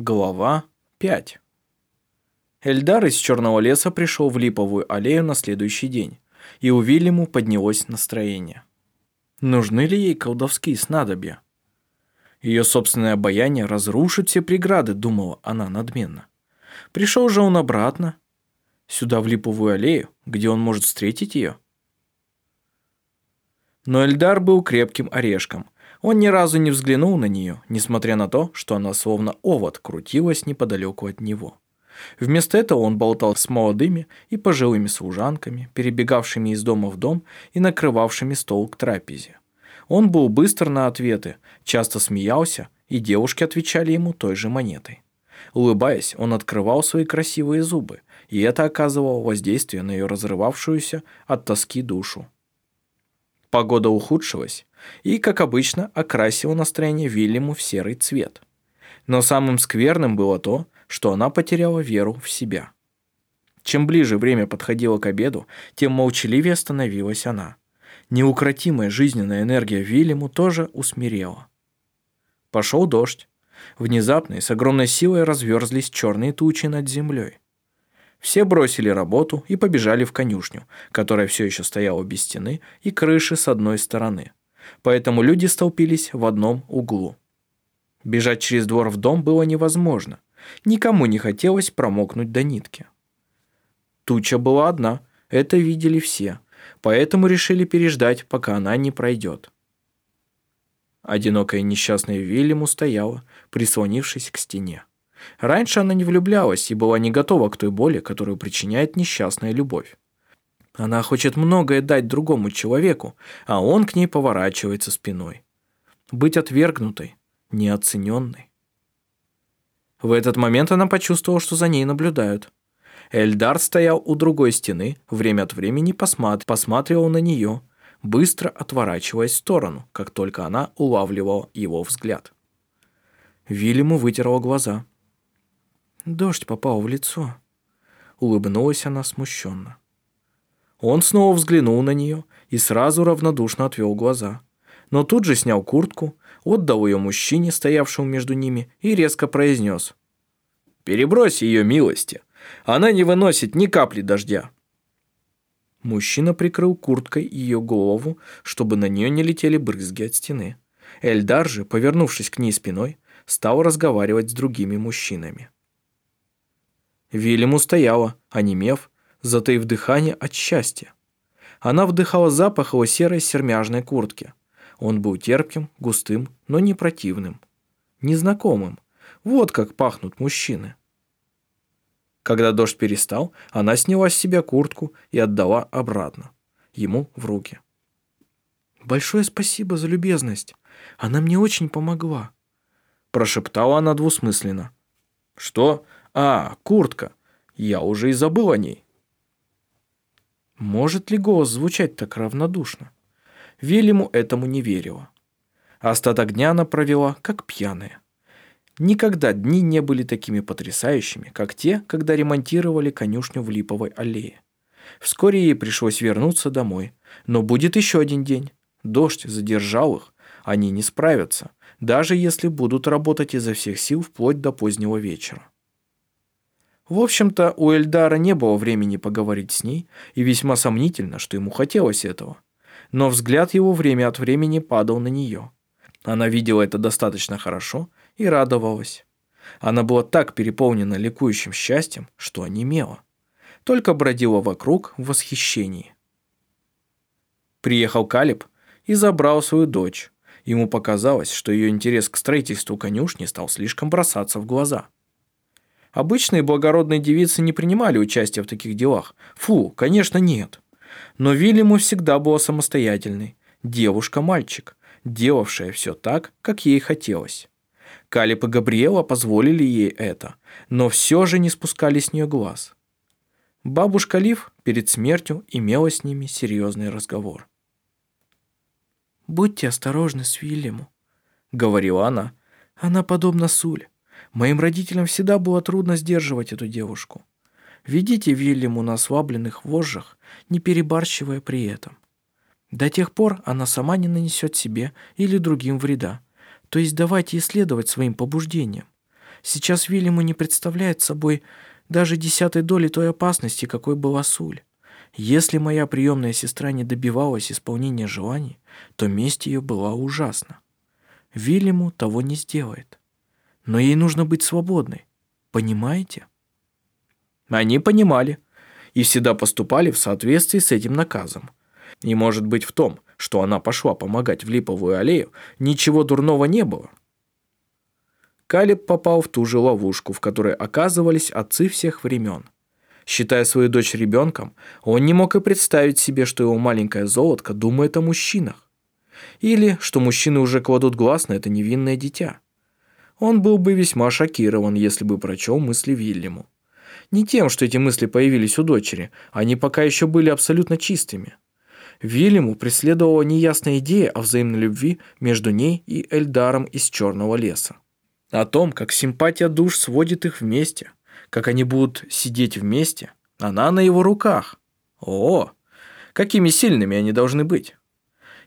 Глава 5 Эльдар из Черного леса пришел в Липовую аллею на следующий день, и у Вильяму поднялось настроение. Нужны ли ей колдовские снадобья? Ее собственное обаяние разрушит все преграды, думала она надменно. Пришел же он обратно, сюда в Липовую аллею, где он может встретить ее. Но Эльдар был крепким орешком – он ни разу не взглянул на нее, несмотря на то, что она словно овод крутилась неподалеку от него. Вместо этого он болтал с молодыми и пожилыми служанками, перебегавшими из дома в дом и накрывавшими стол к трапезе. Он был быстр на ответы, часто смеялся, и девушки отвечали ему той же монетой. Улыбаясь, он открывал свои красивые зубы, и это оказывало воздействие на ее разрывавшуюся от тоски душу. Погода ухудшилась, и, как обычно, окрасила настроение Вильяму в серый цвет. Но самым скверным было то, что она потеряла веру в себя. Чем ближе время подходило к обеду, тем молчаливее становилась она. Неукротимая жизненная энергия Вильяму тоже усмирела. Пошел дождь. Внезапно и с огромной силой разверзлись черные тучи над землей. Все бросили работу и побежали в конюшню, которая все еще стояла без стены и крыши с одной стороны. Поэтому люди столпились в одном углу. Бежать через двор в дом было невозможно. Никому не хотелось промокнуть до нитки. Туча была одна, это видели все, поэтому решили переждать, пока она не пройдет. Одинокая несчастная Вильяму стояла, прислонившись к стене. Раньше она не влюблялась и была не готова к той боли, которую причиняет несчастная любовь. Она хочет многое дать другому человеку, а он к ней поворачивается спиной. Быть отвергнутой, неоцененной. В этот момент она почувствовала, что за ней наблюдают. Эльдар стоял у другой стены, время от времени посмат... посматривал на нее, быстро отворачиваясь в сторону, как только она улавливала его взгляд. Вильяму вытерла глаза. Дождь попал в лицо. Улыбнулась она смущенно. Он снова взглянул на нее и сразу равнодушно отвел глаза. Но тут же снял куртку, отдал ее мужчине, стоявшему между ними, и резко произнес. «Перебрось ее милости. Она не выносит ни капли дождя». Мужчина прикрыл курткой ее голову, чтобы на нее не летели брызги от стены. Эльдар же, повернувшись к ней спиной, стал разговаривать с другими мужчинами. Вильям устояла, онемев, затаив дыхание от счастья. Она вдыхала запах его серой сермяжной куртки. Он был терпким, густым, но не противным. Незнакомым. Вот как пахнут мужчины. Когда дождь перестал, она сняла с себя куртку и отдала обратно. Ему в руки. «Большое спасибо за любезность. Она мне очень помогла», – прошептала она двусмысленно. «Что? А, куртка. Я уже и забыл о ней». Может ли голос звучать так равнодушно? Вильяму этому не верила. Остаток дня она провела, как пьяная. Никогда дни не были такими потрясающими, как те, когда ремонтировали конюшню в Липовой аллее. Вскоре ей пришлось вернуться домой. Но будет еще один день. Дождь задержал их. Они не справятся, даже если будут работать изо всех сил вплоть до позднего вечера. В общем-то, у Эльдара не было времени поговорить с ней, и весьма сомнительно, что ему хотелось этого. Но взгляд его время от времени падал на нее. Она видела это достаточно хорошо и радовалась. Она была так переполнена ликующим счастьем, что онемела. Только бродила вокруг в восхищении. Приехал Калиб и забрал свою дочь. Ему показалось, что ее интерес к строительству конюшни стал слишком бросаться в глаза – Обычные благородные девицы не принимали участия в таких делах. Фу, конечно, нет. Но Вильяму всегда была самостоятельной. Девушка-мальчик, делавшая все так, как ей хотелось. Калип и Габриэла позволили ей это, но все же не спускали с нее глаз. Бабушка Лив перед смертью имела с ними серьезный разговор. «Будьте осторожны с Вильяму», — говорила она. «Она подобна Суль. Моим родителям всегда было трудно сдерживать эту девушку. Ведите Вильяму на ослабленных вожжах, не перебарщивая при этом. До тех пор она сама не нанесет себе или другим вреда. То есть давайте исследовать своим побуждениям. Сейчас Вильяму не представляет собой даже десятой доли той опасности, какой была Суль. Если моя приемная сестра не добивалась исполнения желаний, то месть ее была ужасна. Вильяму того не сделает. Но ей нужно быть свободной. Понимаете? Они понимали и всегда поступали в соответствии с этим наказом. И может быть в том, что она пошла помогать в Липовую аллею, ничего дурного не было. Калиб попал в ту же ловушку, в которой оказывались отцы всех времен. Считая свою дочь ребенком, он не мог и представить себе, что его маленькая золотка думает о мужчинах. Или что мужчины уже кладут глаз на это невинное дитя. Он был бы весьма шокирован, если бы прочел мысли Вильяму. Не тем, что эти мысли появились у дочери, они пока еще были абсолютно чистыми. Вильяму преследовала неясная идея о взаимной любви между ней и Эльдаром из Черного леса. О том, как симпатия душ сводит их вместе, как они будут сидеть вместе, она на его руках. О, какими сильными они должны быть.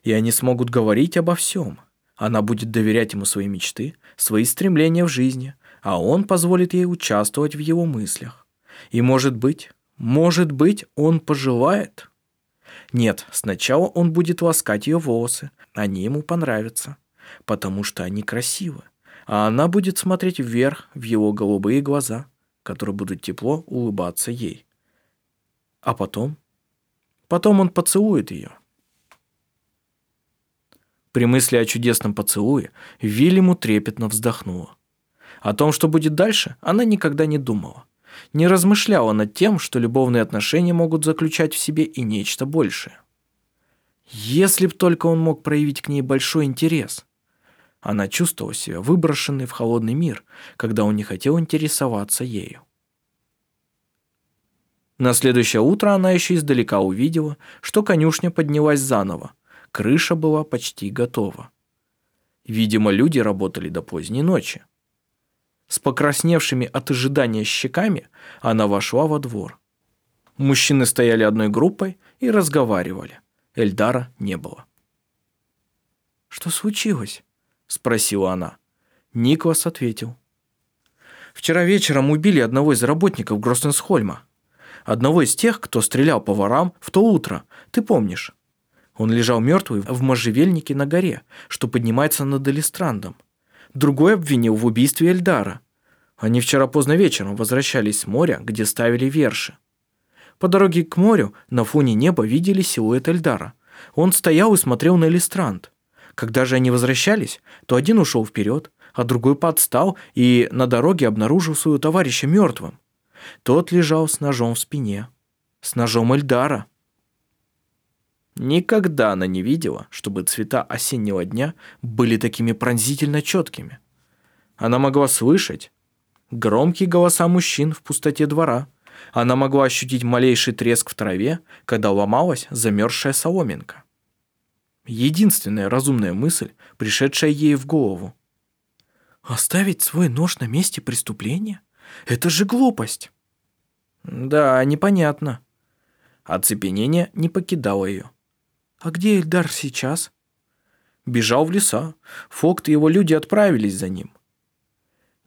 И они смогут говорить обо всем. Она будет доверять ему свои мечты, свои стремления в жизни, а он позволит ей участвовать в его мыслях. И может быть, может быть, он пожелает... Нет, сначала он будет ласкать ее волосы. Они ему понравятся, потому что они красивы. А она будет смотреть вверх в его голубые глаза, которые будут тепло улыбаться ей. А потом? Потом он поцелует ее. При мысли о чудесном поцелуе Вильяму трепетно вздохнула. О том, что будет дальше, она никогда не думала не размышляла над тем, что любовные отношения могут заключать в себе и нечто большее. Если б только он мог проявить к ней большой интерес. Она чувствовала себя выброшенной в холодный мир, когда он не хотел интересоваться ею. На следующее утро она еще издалека увидела, что конюшня поднялась заново. Крыша была почти готова. Видимо, люди работали до поздней ночи. С покрасневшими от ожидания щеками она вошла во двор. Мужчины стояли одной группой и разговаривали. Эльдара не было. «Что случилось?» – спросила она. Никлас ответил. «Вчера вечером убили одного из работников Гроссенсхольма. Одного из тех, кто стрелял по ворам в то утро, ты помнишь. Он лежал мертвый в можжевельнике на горе, что поднимается над Элистрандом другой обвинил в убийстве Эльдара. Они вчера поздно вечером возвращались с моря, где ставили верши. По дороге к морю на фоне неба видели силуэт Эльдара. Он стоял и смотрел на Элистранд. Когда же они возвращались, то один ушел вперед, а другой подстал и на дороге обнаружил своего товарища мертвым. Тот лежал с ножом в спине. С ножом Эльдара. Никогда она не видела, чтобы цвета осеннего дня были такими пронзительно четкими. Она могла слышать громкие голоса мужчин в пустоте двора. Она могла ощутить малейший треск в траве, когда ломалась замерзшая соломинка. Единственная разумная мысль, пришедшая ей в голову. «Оставить свой нож на месте преступления? Это же глупость!» «Да, непонятно». Оцепенение не покидало ее. «А где Эльдар сейчас?» «Бежал в леса. Фокт и его люди отправились за ним».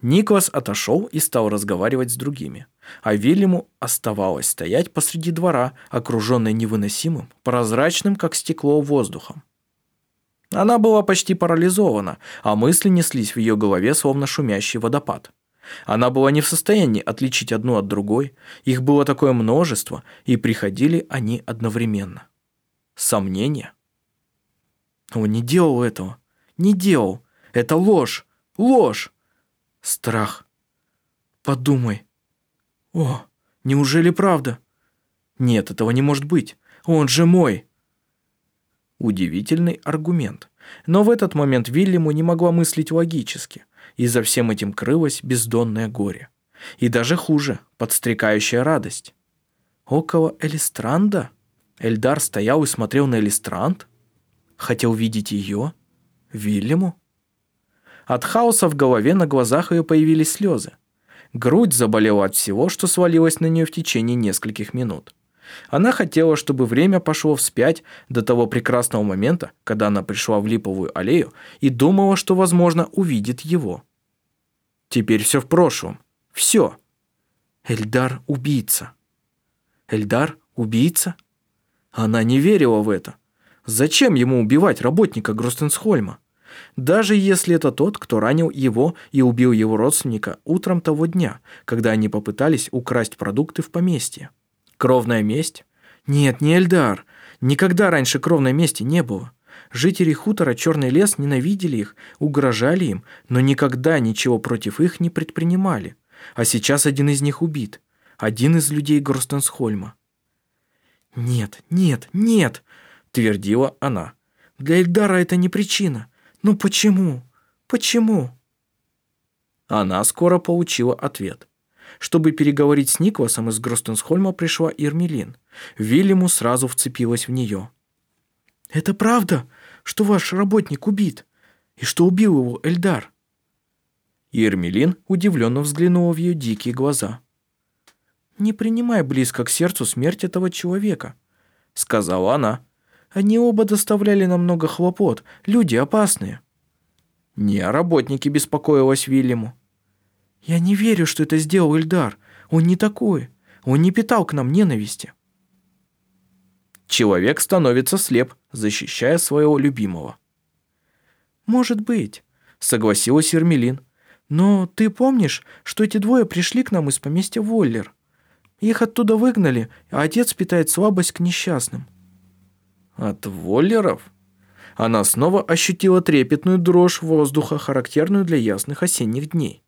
Никлас отошел и стал разговаривать с другими, а Вильяму оставалось стоять посреди двора, окруженной невыносимым, прозрачным, как стекло, воздухом. Она была почти парализована, а мысли неслись в ее голове, словно шумящий водопад. Она была не в состоянии отличить одну от другой, их было такое множество, и приходили они одновременно. Сомнения? Он не делал этого. Не делал. Это ложь. Ложь. Страх. Подумай. О, неужели правда? Нет, этого не может быть. Он же мой. Удивительный аргумент. Но в этот момент Вильяму не могла мыслить логически, и за всем этим крылось бездонное горе. И даже хуже, подстрекающая радость. Около Элистранда? Эльдар стоял и смотрел на Элистранд? Хотел видеть ее? Вильяму? От хаоса в голове на глазах ее появились слезы. Грудь заболела от всего, что свалилось на нее в течение нескольких минут. Она хотела, чтобы время пошло вспять до того прекрасного момента, когда она пришла в Липовую аллею и думала, что, возможно, увидит его. Теперь все в прошлом. Все. Эльдар – убийца. Эльдар – убийца? Она не верила в это. Зачем ему убивать работника Гростенсхольма? Даже если это тот, кто ранил его и убил его родственника утром того дня, когда они попытались украсть продукты в поместье. Кровная месть? Нет, не Эльдар. Никогда раньше кровной мести не было. Жители хутора Черный лес ненавидели их, угрожали им, но никогда ничего против их не предпринимали. А сейчас один из них убит. Один из людей Гростенсхольма. «Нет, нет, нет!» – твердила она. «Для Эльдара это не причина. Ну почему? Почему?» Она скоро получила ответ. Чтобы переговорить с Никвасом из Гростенсхольма пришла Ирмелин. Вильяму сразу вцепилась в нее. «Это правда, что ваш работник убит? И что убил его Эльдар?» Ирмелин удивленно взглянула в ее дикие глаза. «Не принимай близко к сердцу смерть этого человека», — сказала она. «Они оба доставляли нам много хлопот, люди опасные». Не о работнике беспокоилась Вильяму. «Я не верю, что это сделал Эльдар. Он не такой. Он не питал к нам ненависти». Человек становится слеп, защищая своего любимого. «Может быть», — согласилась Ермелин. «Но ты помнишь, что эти двое пришли к нам из поместья Воллер? Их оттуда выгнали, а отец питает слабость к несчастным». «От Воллеров?» Она снова ощутила трепетную дрожь воздуха, характерную для ясных осенних дней.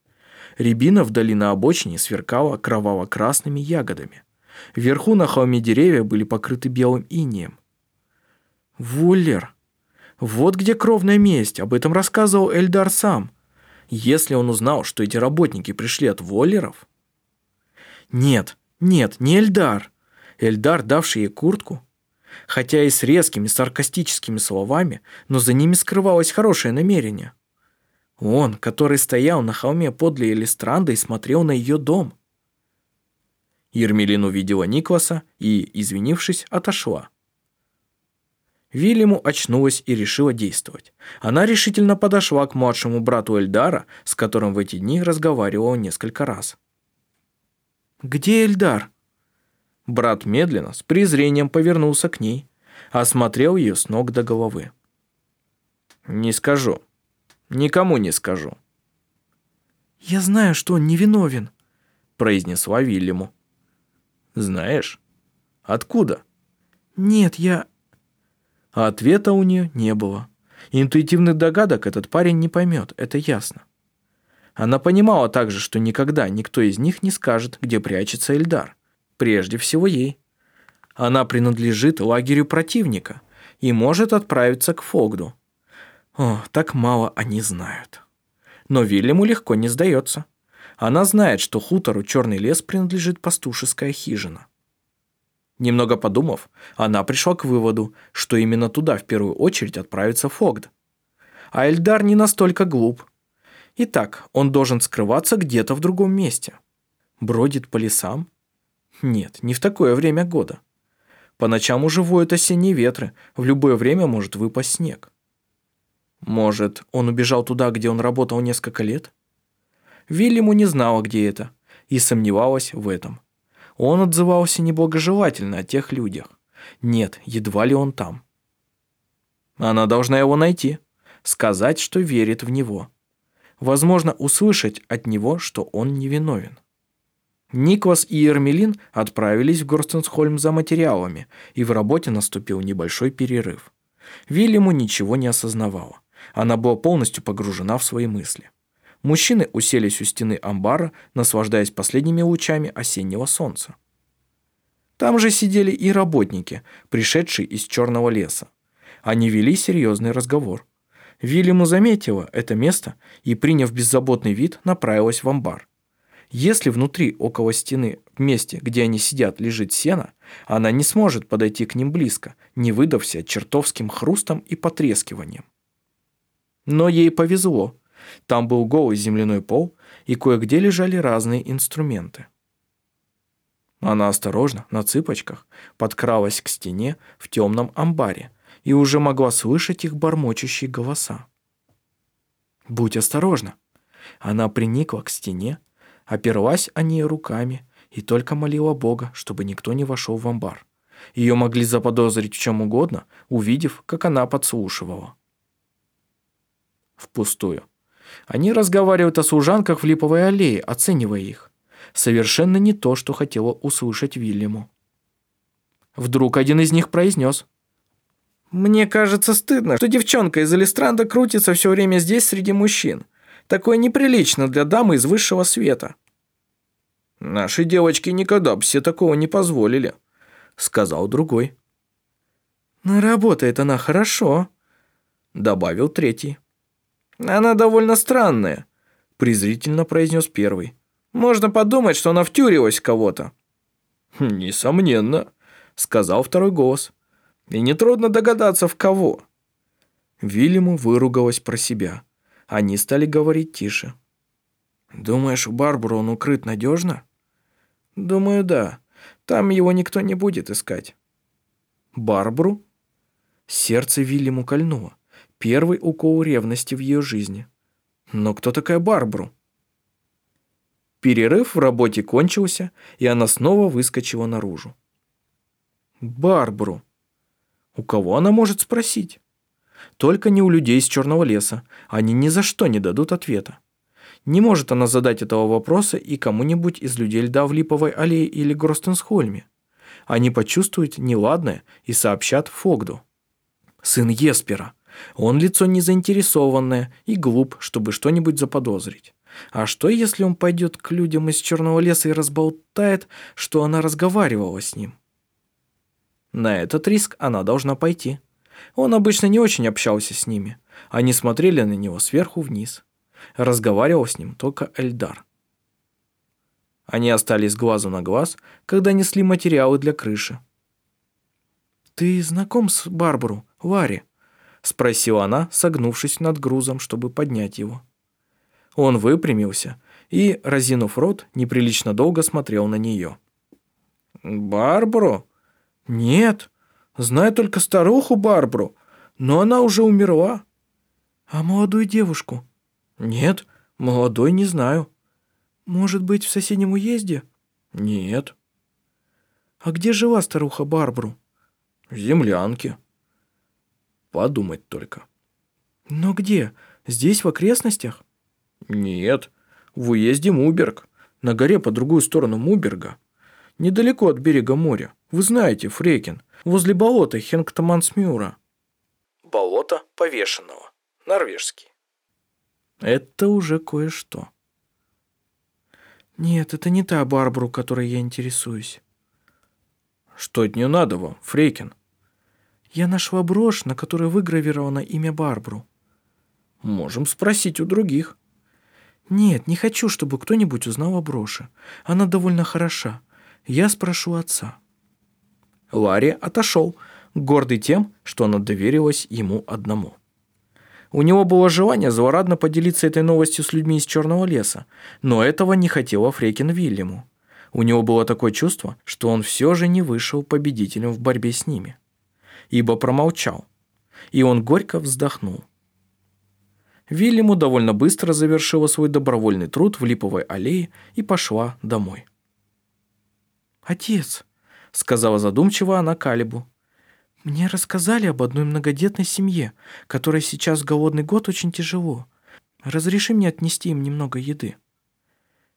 Рябина вдали на обочине сверкала кроваво-красными ягодами. Вверху на холме деревья были покрыты белым инеем. Вуллер. Вот где кровная месть, об этом рассказывал Эльдар сам. Если он узнал, что эти работники пришли от Воллеров... Нет, нет, не Эльдар. Эльдар, давший ей куртку. Хотя и с резкими саркастическими словами, но за ними скрывалось хорошее намерение. Он, который стоял на холме подле Элистранды и смотрел на ее дом. Ермелин увидела Никласа и, извинившись, отошла. Вильяму очнулась и решила действовать. Она решительно подошла к младшему брату Эльдара, с которым в эти дни разговаривала несколько раз. «Где Эльдар?» Брат медленно, с презрением повернулся к ней, осмотрел ее с ног до головы. «Не скажу. Никому не скажу». «Я знаю, что он невиновен», – произнесла Вильяму. «Знаешь? Откуда?» «Нет, я...» Ответа у нее не было. Интуитивных догадок этот парень не поймет, это ясно. Она понимала также, что никогда никто из них не скажет, где прячется Эльдар. Прежде всего ей. Она принадлежит лагерю противника и может отправиться к Фогду. О, так мало они знают. Но Вильяму легко не сдается. Она знает, что хутору Черный лес принадлежит пастушеская хижина. Немного подумав, она пришла к выводу, что именно туда в первую очередь отправится Фогд. А Эльдар не настолько глуп. Итак, он должен скрываться где-то в другом месте. Бродит по лесам? Нет, не в такое время года. По ночам уже воют осенние ветры, в любое время может выпасть снег. Может, он убежал туда, где он работал несколько лет? Вильяму не знала, где это, и сомневалась в этом. Он отзывался неблагожелательно о тех людях. Нет, едва ли он там. Она должна его найти, сказать, что верит в него. Возможно, услышать от него, что он невиновен. Никвас и Ермелин отправились в Горстенсхольм за материалами, и в работе наступил небольшой перерыв. Вильяму ничего не осознавала. Она была полностью погружена в свои мысли. Мужчины уселись у стены амбара, наслаждаясь последними лучами осеннего солнца. Там же сидели и работники, пришедшие из черного леса. Они вели серьезный разговор. Вильяму заметила это место и, приняв беззаботный вид, направилась в амбар. Если внутри, около стены, в месте, где они сидят, лежит сено, она не сможет подойти к ним близко, не выдав себя чертовским хрустом и потрескиванием. Но ей повезло. Там был голый земляной пол, и кое-где лежали разные инструменты. Она осторожно, на цыпочках, подкралась к стене в темном амбаре и уже могла слышать их бормочущие голоса. «Будь осторожна!» Она приникла к стене, оперлась о ней руками и только молила Бога, чтобы никто не вошел в амбар. Ее могли заподозрить в чем угодно, увидев, как она подслушивала. Впустую. Они разговаривают о служанках в Липовой аллее, оценивая их. Совершенно не то, что хотела услышать Вильяму. Вдруг один из них произнес. «Мне кажется стыдно, что девчонка из Алистранда крутится все время здесь среди мужчин. Такое неприлично для дамы из высшего света». «Наши девочки никогда бы себе такого не позволили», — сказал другой. «Но работает она хорошо», — добавил третий. «Она довольно странная», — презрительно произнес первый. «Можно подумать, что она втюрилась кого-то». «Несомненно», — сказал второй голос. «И нетрудно догадаться, в кого». Вильяму выругалась про себя. Они стали говорить тише. «Думаешь, у Барбару он укрыт надежно?» «Думаю, да. Там его никто не будет искать». «Барбару?» Сердце Вильяму кольнуло. Первый укол ревности в ее жизни. Но кто такая Барбару? Перерыв в работе кончился, и она снова выскочила наружу. Барбару. У кого она может спросить? Только не у людей из Черного леса. Они ни за что не дадут ответа. Не может она задать этого вопроса и кому-нибудь из людей льда в Липовой аллее или Гростенсхольме. Они почувствуют неладное и сообщат Фогду. Сын Еспера. Он лицо незаинтересованное и глуп, чтобы что-нибудь заподозрить. А что, если он пойдет к людям из Черного леса и разболтает, что она разговаривала с ним? На этот риск она должна пойти. Он обычно не очень общался с ними. Они смотрели на него сверху вниз. Разговаривал с ним только Эльдар. Они остались глазу на глаз, когда несли материалы для крыши. «Ты знаком с Барбару, Ларри?» Спросила она, согнувшись над грузом, чтобы поднять его. Он выпрямился и, разинув рот, неприлично долго смотрел на нее. «Барбару?» «Нет, знаю только старуху Барбару, но она уже умерла». «А молодую девушку?» «Нет, молодой не знаю». «Может быть, в соседнем уезде?» «Нет». «А где жила старуха Барбару?» «В землянке». Подумать только. Но где? Здесь, в окрестностях? Нет, в уезде Муберг, на горе по другую сторону Муберга. Недалеко от берега моря. Вы знаете, Фрекин, возле болота Хенгтамансмюра. Болото повешенного. Норвежский. Это уже кое-что. Нет, это не та Барбару, которой я интересуюсь. Что от нее надо вам, Фрейкин? Я нашла брошь, на которой выгравировано имя Барбру. Можем спросить у других. Нет, не хочу, чтобы кто-нибудь узнал о броши. Она довольно хороша. Я спрошу отца. Ларри отошел, гордый тем, что она доверилась ему одному. У него было желание злорадно поделиться этой новостью с людьми из Черного леса, но этого не хотела Фрекин Вильяму. У него было такое чувство, что он все же не вышел победителем в борьбе с ними ибо промолчал. И он горько вздохнул. Вильяму довольно быстро завершила свой добровольный труд в Липовой аллее и пошла домой. «Отец», — сказала задумчиво она Калибу, — «мне рассказали об одной многодетной семье, которой сейчас голодный год очень тяжело. Разреши мне отнести им немного еды».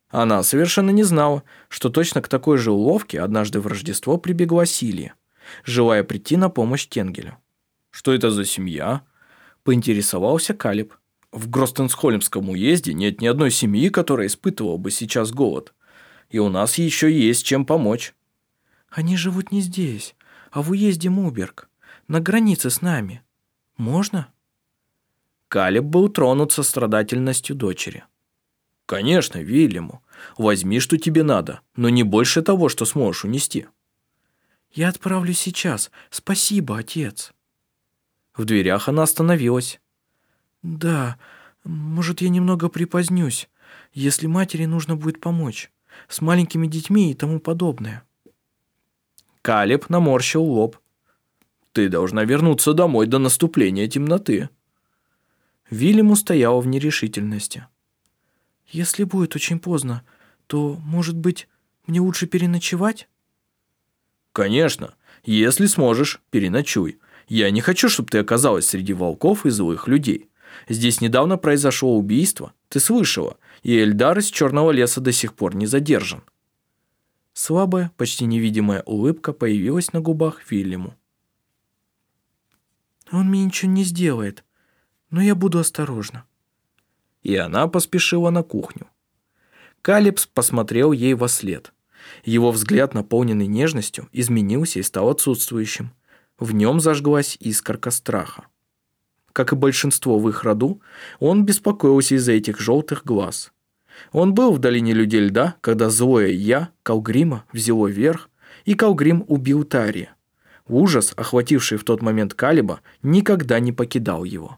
Она совершенно не знала, что точно к такой же уловке однажды в Рождество прибегла Силия желая прийти на помощь Тенгелю. «Что это за семья?» – поинтересовался Калиб. «В Гростенсхольмском уезде нет ни одной семьи, которая испытывала бы сейчас голод. И у нас еще есть чем помочь». «Они живут не здесь, а в уезде Муберг, на границе с нами. Можно?» Калиб был тронут сострадательностью дочери. «Конечно, Вильяму. Возьми, что тебе надо, но не больше того, что сможешь унести». «Я отправлюсь сейчас. Спасибо, отец». В дверях она остановилась. «Да, может, я немного припозднюсь, если матери нужно будет помочь, с маленькими детьми и тому подобное». Калеб наморщил лоб. «Ты должна вернуться домой до наступления темноты». Вильяму стояла в нерешительности. Если будет очень поздно, то, может быть, мне лучше переночевать? Конечно, если сможешь, переночуй. Я не хочу, чтобы ты оказалась среди волков и злых людей. Здесь недавно произошло убийство, ты слышала, и Эльдар из Черного леса до сих пор не задержан. Слабая, почти невидимая улыбка появилась на губах Вильяму. «Он мне ничего не сделает, но я буду осторожна». И она поспешила на кухню. Калипс посмотрел ей во след. Его взгляд, наполненный нежностью, изменился и стал отсутствующим. В нем зажглась искорка страха. Как и большинство в их роду, он беспокоился из-за этих желтых глаз. Он был в долине людей льда, когда злое «я» Калгрима взяло верх, и Калгрим убил Тария. Ужас, охвативший в тот момент Калиба, никогда не покидал его.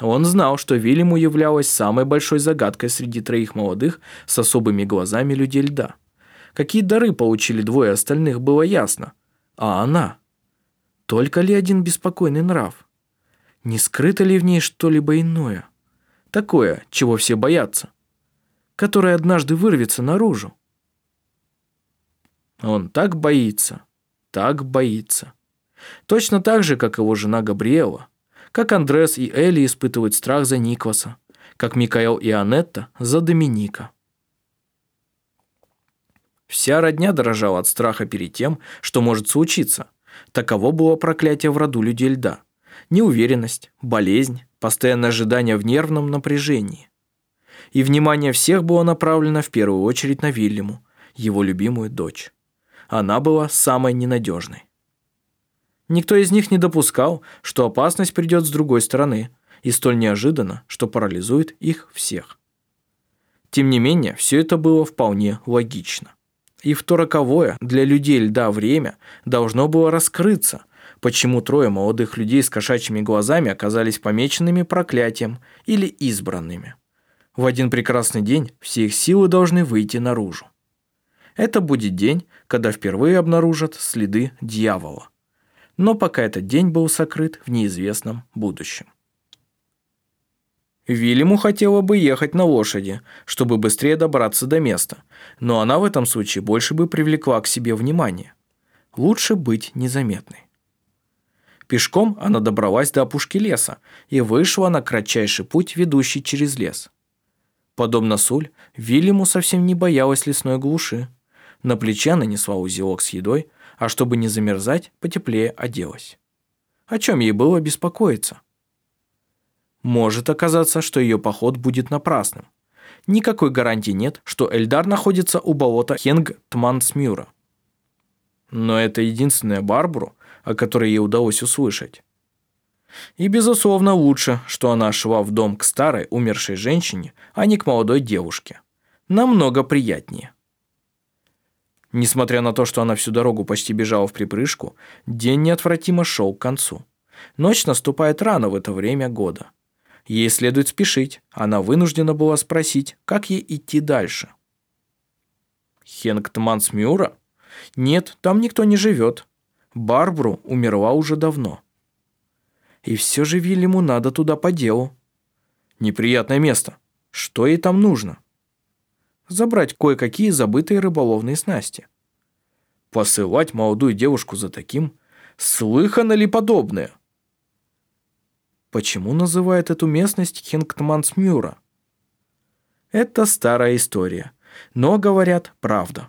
Он знал, что Вильяму являлась самой большой загадкой среди троих молодых с особыми глазами людей льда. Какие дары получили двое остальных, было ясно. А она? Только ли один беспокойный нрав? Не скрыто ли в ней что-либо иное? Такое, чего все боятся. Которое однажды вырвется наружу. Он так боится, так боится. Точно так же, как его жена Габриэла, как Андрес и Элли испытывают страх за Никваса, как Микаэл и Анетта за Доминика. Вся родня дрожала от страха перед тем, что может случиться. Таково было проклятие в роду людей льда. Неуверенность, болезнь, постоянное ожидание в нервном напряжении. И внимание всех было направлено в первую очередь на Вильяму, его любимую дочь. Она была самой ненадежной. Никто из них не допускал, что опасность придет с другой стороны, и столь неожиданно, что парализует их всех. Тем не менее, все это было вполне логично. И в то роковое для людей льда время должно было раскрыться, почему трое молодых людей с кошачьими глазами оказались помеченными проклятием или избранными. В один прекрасный день все их силы должны выйти наружу. Это будет день, когда впервые обнаружат следы дьявола. Но пока этот день был сокрыт в неизвестном будущем. Вильяму хотела бы ехать на лошади, чтобы быстрее добраться до места, но она в этом случае больше бы привлекла к себе внимание. Лучше быть незаметной. Пешком она добралась до опушки леса и вышла на кратчайший путь, ведущий через лес. Подобно Суль, Вильяму совсем не боялась лесной глуши. На плече она несла узелок с едой, а чтобы не замерзать, потеплее оделась. О чем ей было беспокоиться? Может оказаться, что ее поход будет напрасным. Никакой гарантии нет, что Эльдар находится у болота Хенг-Тмансмюра. Но это единственная Барбару, о которой ей удалось услышать. И, безусловно, лучше, что она шла в дом к старой, умершей женщине, а не к молодой девушке. Намного приятнее. Несмотря на то, что она всю дорогу почти бежала в припрыжку, день неотвратимо шел к концу. Ночь наступает рано в это время года. Ей следует спешить. Она вынуждена была спросить, как ей идти дальше. Хенгтмансмюра? Нет, там никто не живет. Барбру умерла уже давно. И все же Вильяму надо туда по делу. Неприятное место. Что ей там нужно? Забрать кое-какие забытые рыболовные снасти. Посылать молодую девушку за таким? Слыхано ли подобное? Почему называют эту местность Хингтмансмюра? Это старая история, но, говорят, правда.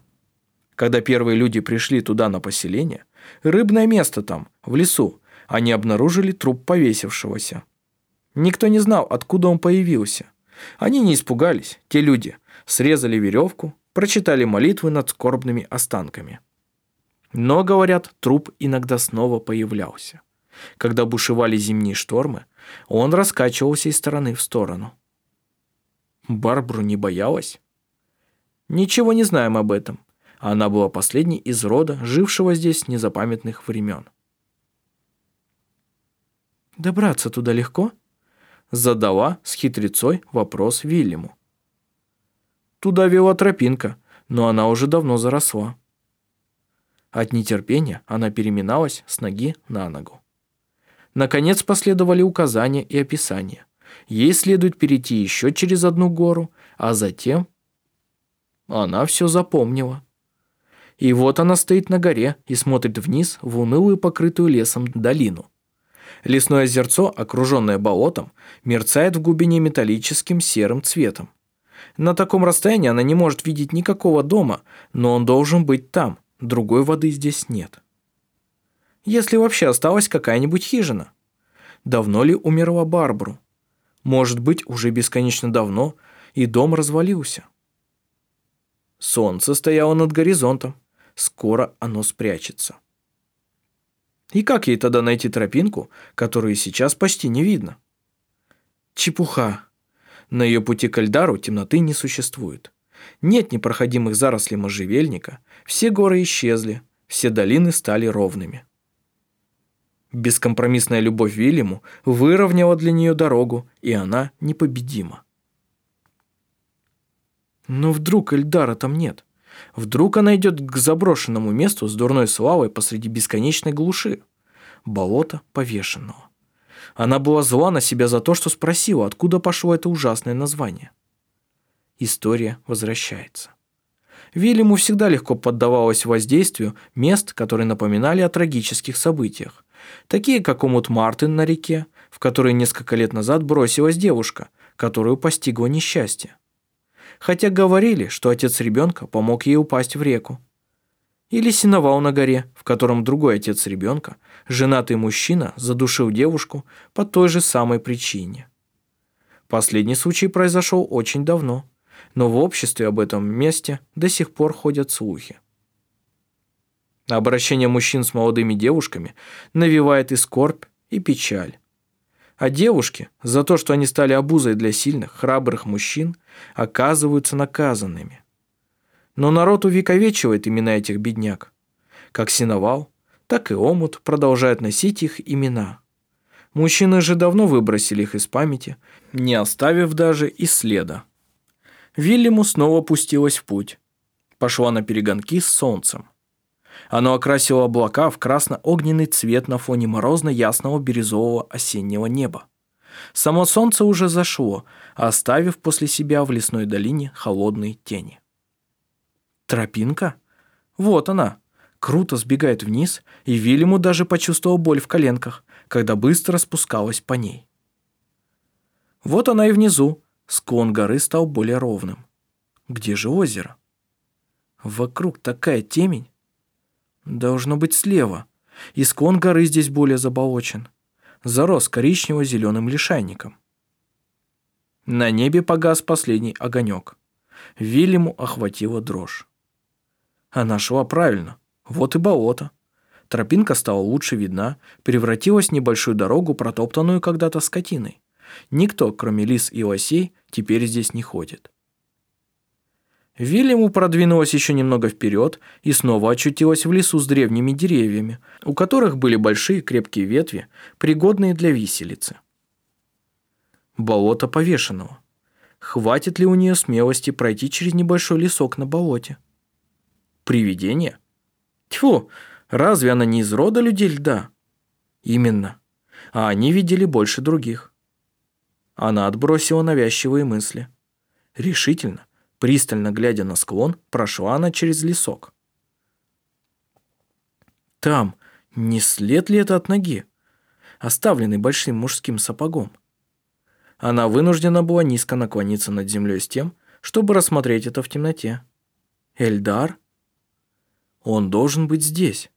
Когда первые люди пришли туда на поселение, рыбное место там, в лесу, они обнаружили труп повесившегося. Никто не знал, откуда он появился. Они не испугались, те люди, срезали веревку, прочитали молитвы над скорбными останками. Но, говорят, труп иногда снова появлялся. Когда бушевали зимние штормы, он раскачивался из стороны в сторону. Барбару не боялась? Ничего не знаем об этом. Она была последней из рода, жившего здесь незапамятных времен. «Добраться туда легко?» Задала с хитрецой вопрос Вильяму. Туда вела тропинка, но она уже давно заросла. От нетерпения она переминалась с ноги на ногу. Наконец последовали указания и описания. Ей следует перейти еще через одну гору, а затем... Она все запомнила. И вот она стоит на горе и смотрит вниз в унылую покрытую лесом долину. Лесное озерцо, окруженное болотом, мерцает в глубине металлическим серым цветом. На таком расстоянии она не может видеть никакого дома, но он должен быть там, другой воды здесь нет. Если вообще осталась какая-нибудь хижина. Давно ли умерла Барбару? Может быть, уже бесконечно давно, и дом развалился. Солнце стояло над горизонтом. Скоро оно спрячется. И как ей тогда найти тропинку, которую сейчас почти не видно? Чепуха. На ее пути к Эльдару темноты не существует. Нет непроходимых зарослей можжевельника, все горы исчезли, все долины стали ровными. Бескомпромиссная любовь Вильяму выровняла для нее дорогу, и она непобедима. Но вдруг Эльдара там нет? Вдруг она идет к заброшенному месту с дурной славой посреди бесконечной глуши? Болото повешенного. Она была зла на себя за то, что спросила, откуда пошло это ужасное название. История возвращается. Вильяму всегда легко поддавалось воздействию мест, которые напоминали о трагических событиях, такие как омут Мартин на реке, в которой несколько лет назад бросилась девушка, которую постигло несчастье хотя говорили, что отец ребенка помог ей упасть в реку. Или синовал на горе, в котором другой отец ребенка, женатый мужчина, задушил девушку по той же самой причине. Последний случай произошел очень давно, но в обществе об этом месте до сих пор ходят слухи. Обращение мужчин с молодыми девушками навевает и скорбь, и печаль а девушки за то, что они стали обузой для сильных, храбрых мужчин, оказываются наказанными. Но народ увековечивает имена этих бедняк. Как Синовал, так и Омут продолжают носить их имена. Мужчины же давно выбросили их из памяти, не оставив даже и следа. Вильяму снова пустилась в путь. Пошла на перегонки с солнцем. Оно окрасило облака в красно-огненный цвет на фоне морозно-ясного бирюзового осеннего неба. Само солнце уже зашло, оставив после себя в лесной долине холодные тени. Тропинка? Вот она. Круто сбегает вниз, и Вильяму даже почувствовал боль в коленках, когда быстро спускалась по ней. Вот она и внизу. Склон горы стал более ровным. Где же озеро? Вокруг такая темень. Должно быть слева. И склон горы здесь более заболочен. Зарос коричнево-зеленым лишайником. На небе погас последний огонек. Вильяму охватила дрожь. Она шла правильно. Вот и болото. Тропинка стала лучше видна, превратилась в небольшую дорогу, протоптанную когда-то скотиной. Никто, кроме лис и лосей, теперь здесь не ходит. Вильяму продвинулась еще немного вперед и снова очутилась в лесу с древними деревьями, у которых были большие крепкие ветви, пригодные для виселицы. Болото повешенного. Хватит ли у нее смелости пройти через небольшой лесок на болоте? Привидение? Тьфу, разве она не из рода людей льда? Именно. А они видели больше других. Она отбросила навязчивые мысли. Решительно Пристально глядя на склон, прошла она через лесок. Там, не след ли это от ноги, оставленный большим мужским сапогом? Она вынуждена была низко наклониться над землей с тем, чтобы рассмотреть это в темноте. Эльдар? Он должен быть здесь.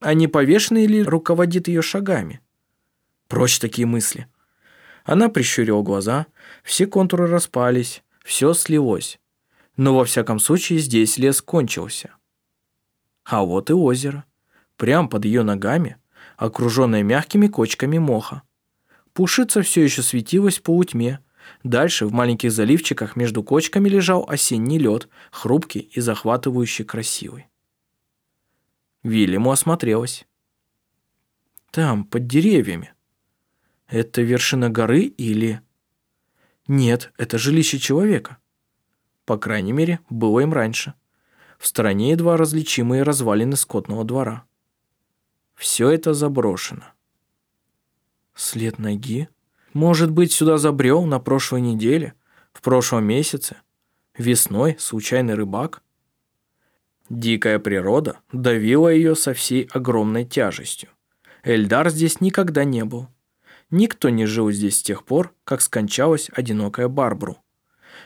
А не повешенный ли руководит ее шагами? Прочь такие мысли. Она прищурила глаза, все контуры распались, все слилось но во всяком случае здесь лес кончился. А вот и озеро, прямо под ее ногами, окруженное мягкими кочками моха. Пушица все еще светилась в полутьме. Дальше в маленьких заливчиках между кочками лежал осенний лед, хрупкий и захватывающий красивый. Вильяму осмотрелась. Там, под деревьями. Это вершина горы или... Нет, это жилище человека. По крайней мере, было им раньше. В стороне едва различимые развалины скотного двора. Все это заброшено. След ноги? Может быть, сюда забрел на прошлой неделе, в прошлом месяце, весной случайный рыбак? Дикая природа давила ее со всей огромной тяжестью. Эльдар здесь никогда не был. Никто не жил здесь с тех пор, как скончалась одинокая Барбру.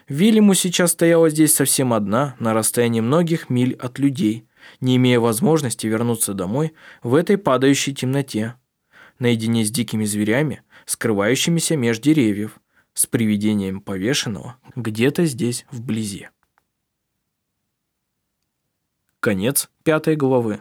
Вильяму сейчас стояла здесь совсем одна, на расстоянии многих миль от людей, не имея возможности вернуться домой в этой падающей темноте, наедине с дикими зверями, скрывающимися меж деревьев, с привидением повешенного где-то здесь вблизи. Конец пятой главы.